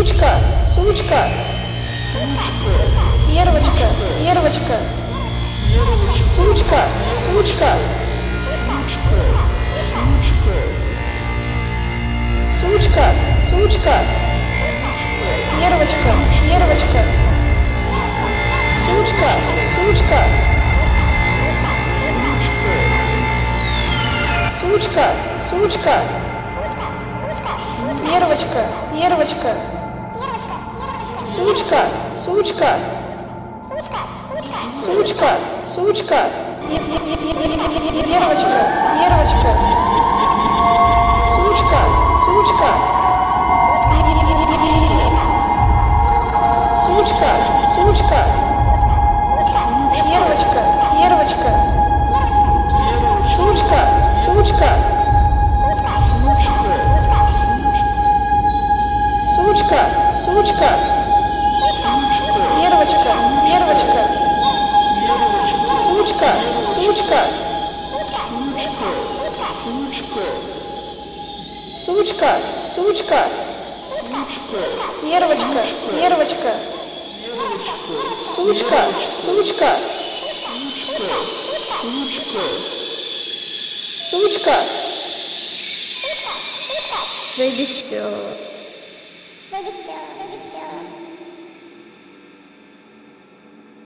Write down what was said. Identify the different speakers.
Speaker 1: Сучка, сучка, Тервочка, тервочка, Сучка, сучка, Сучка, сучка, Тервочка, тервочка, Сучка, сучка, Сучка, сучка, Тервочка, тервочка, Сучка, сучка, Сучка, сучка, Тервочка, тервочка, Сучка, сучка, Сучка, сучка, Тервочка, тервочка, Сучка, сучка, Сучка, сучка, Тервочка, Сучка, сучка, Сучка, сучка, Тервочка, тервочка, Сучка, сучка, Сучка,
Speaker 2: Весело.
Speaker 3: Весело, весело.